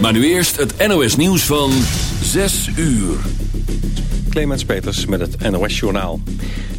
Maar nu eerst het NOS nieuws van 6 uur. Clemens Peters met het NOS-journaal.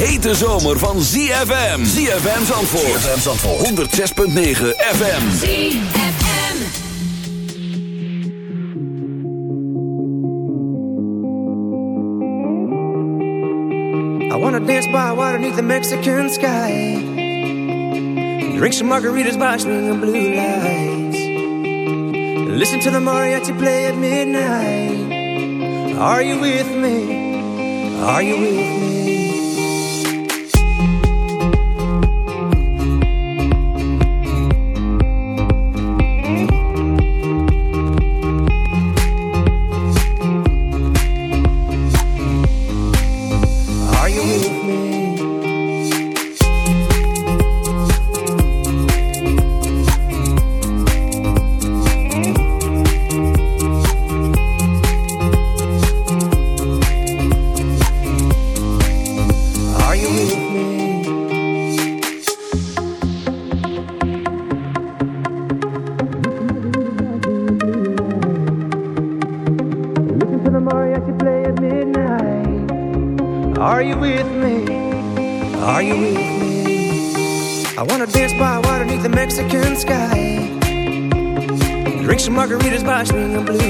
hete zomer van ZFM. ZFM Zandvoort. ZFM Zandvoort. 106.9 FM. ZFM. I wanna dance by water beneath the Mexican sky. Drink some margaritas by swinging blue lights. Listen to the mariachi play at midnight. Are you with me? Are you with me? baixo, minha blusa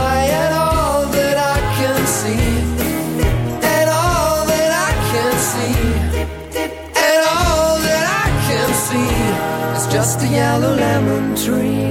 yellow lemon tree.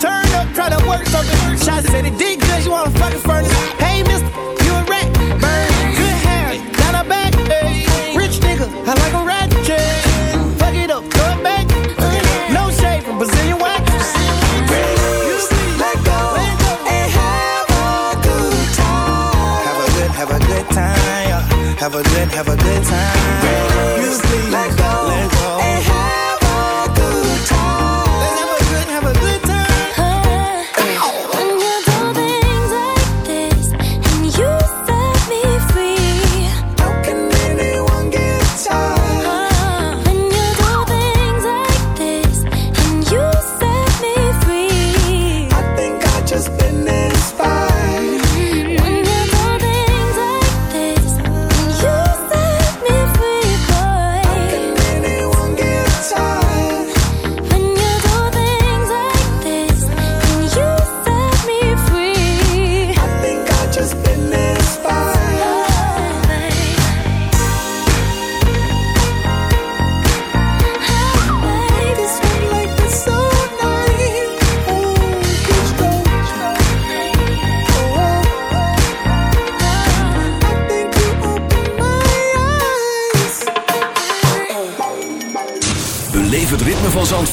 turn up, try to work something. Shots said it did good, you wanna fucking furnace. Hey, mister, you a rat. Burn, good hair, down her back. Hey, rich nigga, I like a rat. Fuck it up, throw it back. No shade from Brazilian wax. Let go and have a good time. Have a good, have a good time. Have a good, have a good time.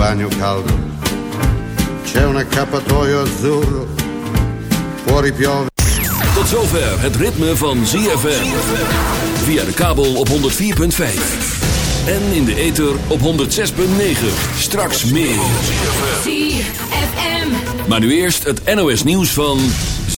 Bagno caldo. C'è un accappatoio azzurro, fuori piove. Tot zover het ritme van ZFM. Via de kabel op 104.5. En in de ether op 106.9. Straks meer. ZFM. Maar nu eerst het NOS nieuws van...